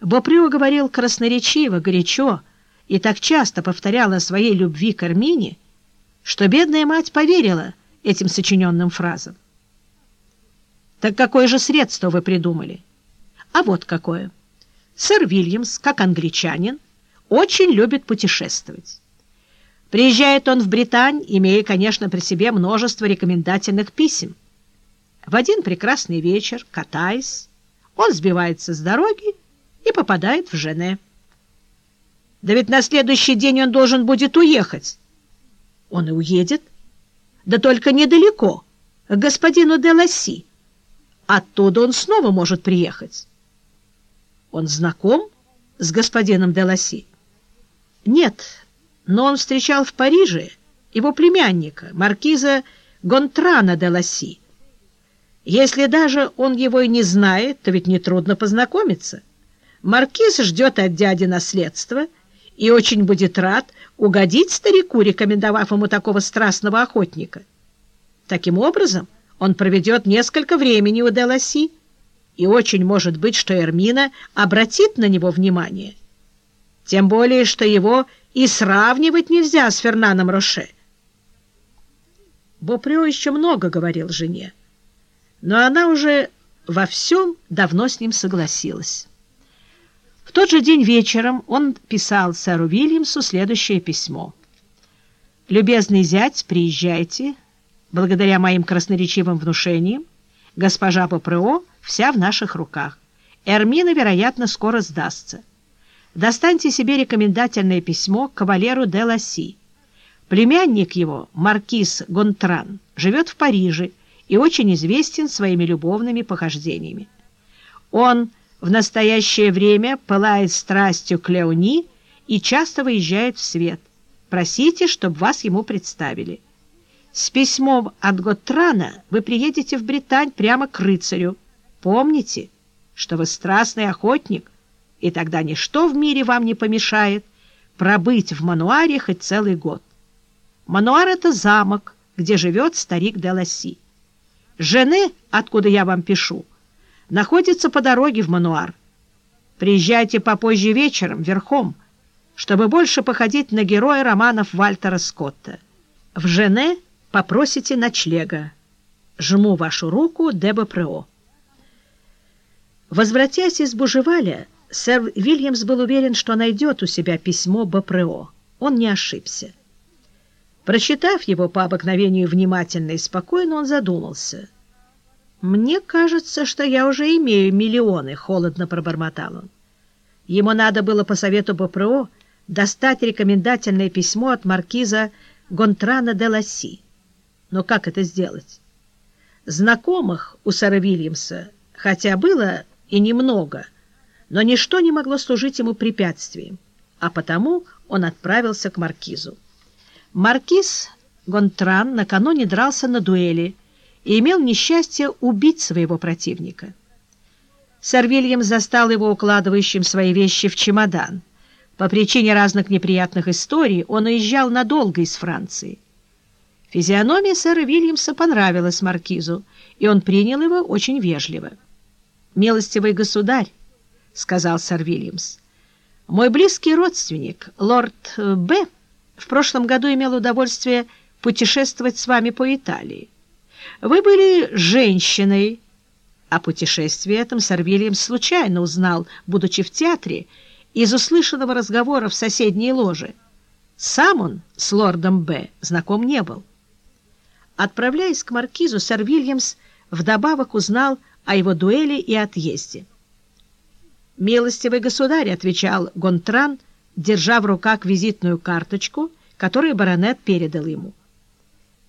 Боприо говорил красноречиво, горячо и так часто повторял о своей любви к Армине, что бедная мать поверила этим сочиненным фразам. «Так какое же средство вы придумали?» «А вот какое. Сэр Вильямс, как англичанин, очень любит путешествовать. Приезжает он в Британь, имея, конечно, при себе множество рекомендательных писем. В один прекрасный вечер, катаясь, он сбивается с дороги и попадает в Жене. Да ведь на следующий день он должен будет уехать. Он и уедет. Да только недалеко, к господину де Ласси. Оттуда он снова может приехать. Он знаком с господином де Ласси? Нет, но он встречал в Париже его племянника, маркиза Гонтрана де Ласси. Если даже он его и не знает, то ведь нетрудно познакомиться. Маркиз ждет от дяди наследства и очень будет рад угодить старику, рекомендовав ему такого страстного охотника. Таким образом, он проведет несколько времени у Деласи, и очень может быть, что Эрмина обратит на него внимание. Тем более, что его и сравнивать нельзя с Фернаном Роше. Боприо еще много говорил жене, но она уже во всем давно с ним согласилась. В тот же день вечером он писал сэру Вильямсу следующее письмо. «Любезный зять, приезжайте. Благодаря моим красноречивым внушениям госпожа Попрео вся в наших руках. Эрмина, вероятно, скоро сдастся. Достаньте себе рекомендательное письмо к кавалеру де Ласси. Племянник его, маркиз Гонтран, живет в Париже и очень известен своими любовными похождениями. Он в настоящее время пылает страстью к Леони и часто выезжает в свет. Просите, чтобы вас ему представили. С письмом от Готтрана вы приедете в Британь прямо к рыцарю. Помните, что вы страстный охотник, и тогда ничто в мире вам не помешает пробыть в Мануаре хоть целый год. Мануар — это замок, где живет старик Деласи. Жены, откуда я вам пишу, находится по дороге в Мануар. Приезжайте попозже вечером, верхом, чтобы больше походить на героя романов Вальтера Скотта. В Жене попросите ночлега. Жму вашу руку, Деба Прео. Возвратясь из Бужеваля, сэр Вильямс был уверен, что найдет у себя письмо Бапрео. Он не ошибся. Прочитав его по обыкновению внимательно и спокойно, он задумался — «Мне кажется, что я уже имею миллионы», — холодно пробормотал он. Ему надо было по совету БПРО достать рекомендательное письмо от маркиза Гонтрана де Ласси. Но как это сделать? Знакомых у сэра Вильямса, хотя было и немного, но ничто не могло служить ему препятствием, а потому он отправился к маркизу. Маркиз Гонтран накануне дрался на дуэли, и имел несчастье убить своего противника. Сэр Вильям застал его укладывающим свои вещи в чемодан. По причине разных неприятных историй он уезжал надолго из Франции. Физиономия сэра Вильямса понравилась маркизу, и он принял его очень вежливо. «Милостивый государь», — сказал сэр Вильямс, — «мой близкий родственник, лорд Б., в прошлом году имел удовольствие путешествовать с вами по Италии. Вы были женщиной. О путешествии этом сэр случайно узнал, будучи в театре, из услышанного разговора в соседней ложе. Сам он с лордом Б. знаком не был. Отправляясь к маркизу, сэр вдобавок узнал о его дуэли и отъезде. «Милостивый государь», — отвечал Гонтран, держа в руках визитную карточку, которую баронет передал ему.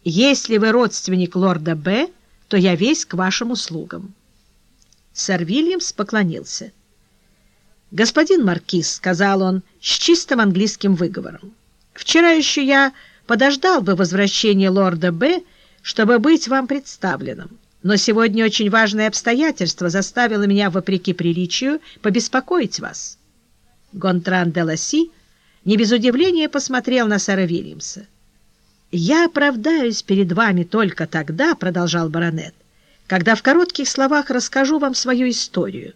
Если вы родственник лорда Б., то я весь к вашим услугам. Сэр Вильямс поклонился. «Господин Маркиз», — сказал он с чистым английским выговором, «вчера еще я подождал бы возвращения лорда Б., чтобы быть вам представленным, но сегодня очень важное обстоятельство заставило меня, вопреки приличию, побеспокоить вас». Гонтран де Ласси не без удивления посмотрел на сэра Вильямса. «Я оправдаюсь перед вами только тогда, — продолжал баронет, — когда в коротких словах расскажу вам свою историю,